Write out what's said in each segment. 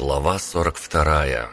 Глава 42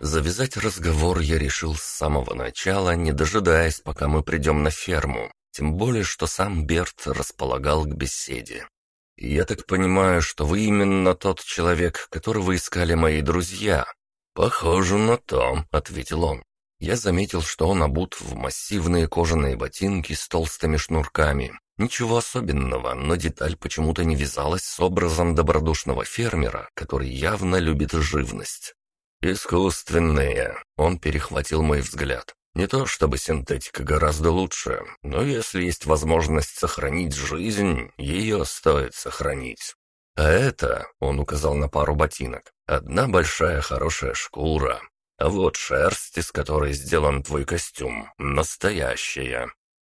Завязать разговор я решил с самого начала, не дожидаясь, пока мы придем на ферму. Тем более, что сам Берт располагал к беседе. «Я так понимаю, что вы именно тот человек, которого искали мои друзья?» «Похоже на то», — ответил он. Я заметил, что он обут в массивные кожаные ботинки с толстыми шнурками. Ничего особенного, но деталь почему-то не вязалась с образом добродушного фермера, который явно любит живность. «Искусственные», — он перехватил мой взгляд. «Не то чтобы синтетика гораздо лучше, но если есть возможность сохранить жизнь, ее стоит сохранить. А это, — он указал на пару ботинок, — одна большая хорошая шкура. А вот шерсть, из которой сделан твой костюм, настоящая.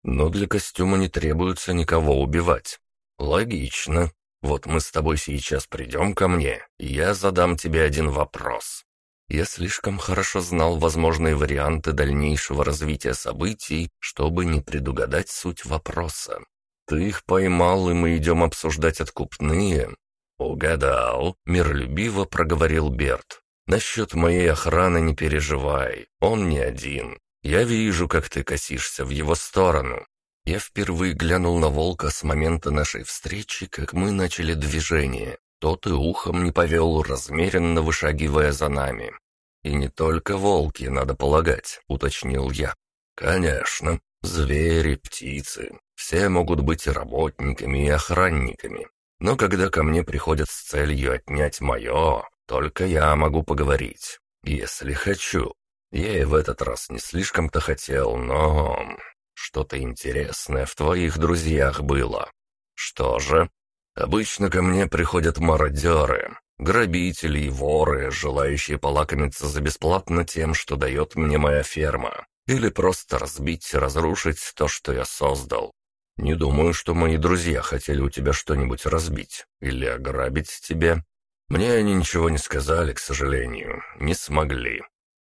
Но для костюма не требуется никого убивать. Логично. Вот мы с тобой сейчас придем ко мне, и я задам тебе один вопрос. Я слишком хорошо знал возможные варианты дальнейшего развития событий, чтобы не предугадать суть вопроса. Ты их поймал, и мы идем обсуждать откупные. Угадал, миролюбиво проговорил Берт. Насчет моей охраны не переживай, он не один. Я вижу, как ты косишься в его сторону. Я впервые глянул на волка с момента нашей встречи, как мы начали движение. Тот и ухом не повел, размеренно вышагивая за нами. «И не только волки, надо полагать», — уточнил я. «Конечно, звери, птицы, все могут быть работниками и охранниками. Но когда ко мне приходят с целью отнять мое, только я могу поговорить, если хочу. Я и в этот раз не слишком-то хотел, но... Что-то интересное в твоих друзьях было. Что же? Обычно ко мне приходят мародеры, грабители и воры, желающие полакомиться за бесплатно тем, что дает мне моя ферма. Или просто разбить, разрушить то, что я создал. Не думаю, что мои друзья хотели у тебя что-нибудь разбить или ограбить тебе. Мне они ничего не сказали, к сожалению, не смогли.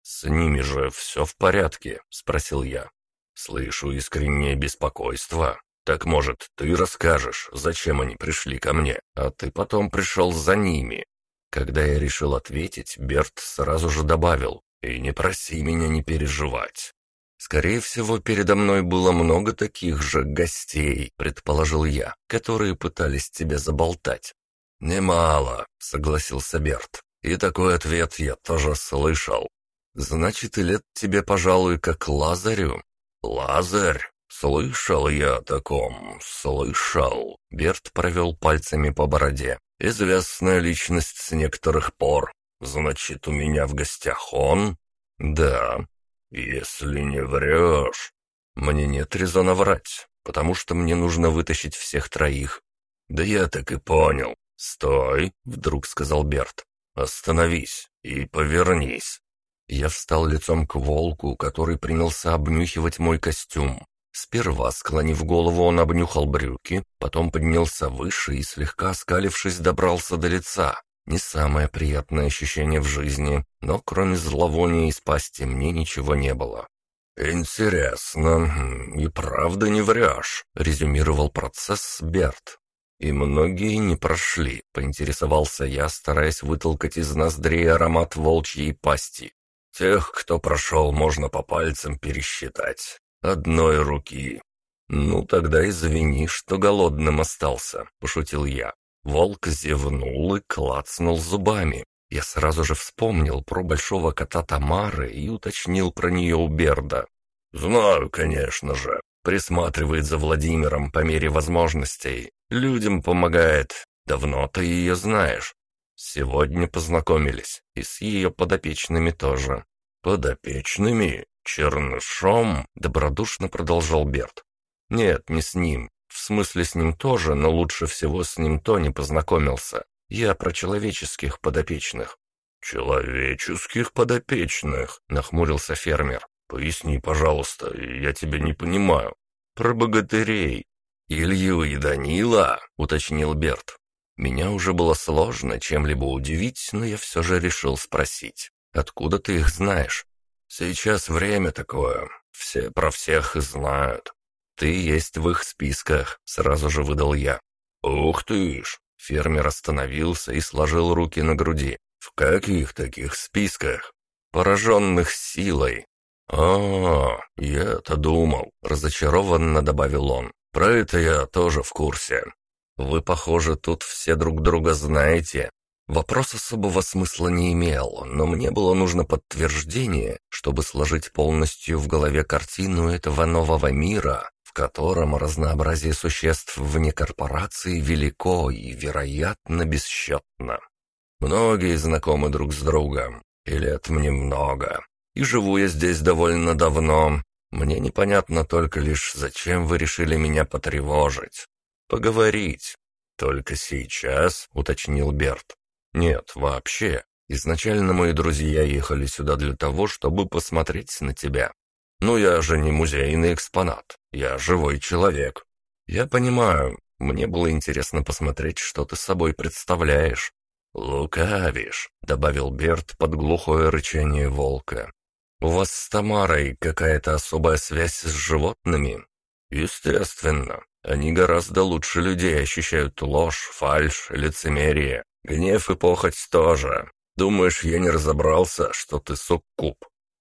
«С ними же все в порядке?» — спросил я. «Слышу искреннее беспокойство. Так, может, ты расскажешь, зачем они пришли ко мне, а ты потом пришел за ними?» Когда я решил ответить, Берт сразу же добавил, «И не проси меня не переживать». «Скорее всего, передо мной было много таких же гостей», — предположил я, которые пытались тебя заболтать. «Немало», — согласился Берт. «И такой ответ я тоже слышал. «Значит, и лет тебе, пожалуй, как Лазарю?» «Лазарь? Слышал я о таком, слышал». Берт провел пальцами по бороде. «Известная личность с некоторых пор. Значит, у меня в гостях он?» «Да». «Если не врешь...» «Мне нет резона врать, потому что мне нужно вытащить всех троих». «Да я так и понял. Стой!» — вдруг сказал Берт. «Остановись и повернись». Я встал лицом к волку, который принялся обнюхивать мой костюм. Сперва, склонив голову, он обнюхал брюки, потом поднялся выше и, слегка оскалившись, добрался до лица. Не самое приятное ощущение в жизни, но кроме зловония из пасти мне ничего не было. «Интересно, и правда не врешь», — резюмировал процесс Берт. «И многие не прошли», — поинтересовался я, стараясь вытолкать из ноздрей аромат волчьей пасти. Тех, кто прошел, можно по пальцам пересчитать. Одной руки. «Ну, тогда извини, что голодным остался», — пошутил я. Волк зевнул и клацнул зубами. Я сразу же вспомнил про большого кота Тамары и уточнил про нее у Берда. «Знаю, конечно же. Присматривает за Владимиром по мере возможностей. Людям помогает. Давно ты ее знаешь. Сегодня познакомились, и с ее подопечными тоже. Подопечными? Чернышом? Добродушно продолжал Берт. Нет, не с ним. В смысле, с ним тоже, но лучше всего с ним то не познакомился. Я про человеческих подопечных. «Человеческих подопечных?» — нахмурился фермер. «Поясни, пожалуйста, я тебя не понимаю». «Про богатырей». «Илью и Данила?» — уточнил Берт. Меня уже было сложно чем-либо удивить, но я все же решил спросить. «Откуда ты их знаешь?» «Сейчас время такое. Все про всех знают. Ты есть в их списках», — сразу же выдал я. «Ух ты ж! Фермер остановился и сложил руки на груди. «В каких таких списках?» «Пораженных силой». «А, я-то думал», — разочарованно добавил он. «Про это я тоже в курсе. Вы, похоже, тут все друг друга знаете. Вопрос особого смысла не имел, но мне было нужно подтверждение, чтобы сложить полностью в голове картину этого нового мира, в котором разнообразие существ вне корпорации велико и, вероятно, бесчетно. Многие знакомы друг с другом, и лет мне много, и живу я здесь довольно давно. Мне непонятно только лишь, зачем вы решили меня потревожить. Поговорить. Только сейчас, уточнил Берт. «Нет, вообще. Изначально мои друзья ехали сюда для того, чтобы посмотреть на тебя. Ну, я же не музейный экспонат. Я живой человек. Я понимаю, мне было интересно посмотреть, что ты собой представляешь». «Лукавишь», — добавил Берт под глухое рычание волка. «У вас с Тамарой какая-то особая связь с животными?» «Естественно. Они гораздо лучше людей ощущают ложь, фальшь, лицемерие. Гнев и похоть тоже. Думаешь, я не разобрался, что ты суккуб?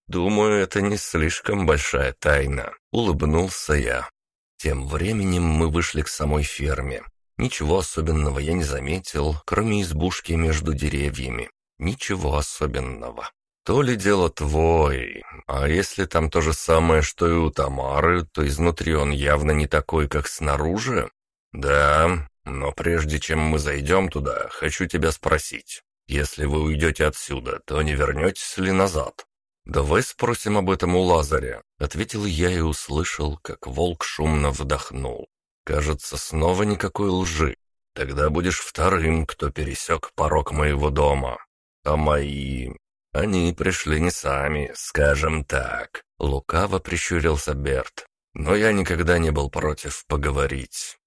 Думаю, это не слишком большая тайна. Улыбнулся я. Тем временем мы вышли к самой ферме. Ничего особенного я не заметил, кроме избушки между деревьями. Ничего особенного. То ли дело твой, а если там то же самое, что и у Тамары, то изнутри он явно не такой, как снаружи? Да, но прежде чем мы зайдем туда, хочу тебя спросить. Если вы уйдете отсюда, то не вернетесь ли назад?» «Давай спросим об этом у Лазаря», — ответил я и услышал, как волк шумно вдохнул. «Кажется, снова никакой лжи. Тогда будешь вторым, кто пересек порог моего дома. А мои... Они пришли не сами, скажем так». Лукаво прищурился Берт. «Но я никогда не был против поговорить.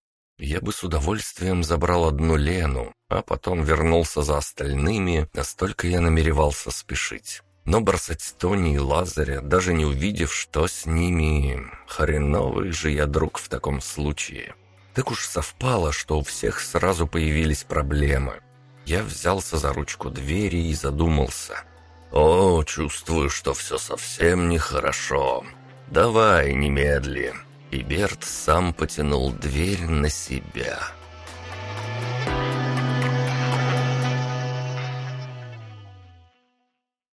Я бы с удовольствием забрал одну Лену, а потом вернулся за остальными, настолько я намеревался спешить. Но бросать Тони и Лазаря, даже не увидев, что с ними... Хреновый же я друг в таком случае. Так уж совпало, что у всех сразу появились проблемы. Я взялся за ручку двери и задумался. «О, чувствую, что все совсем нехорошо. Давай, немедли». И Берт сам потянул дверь на себя.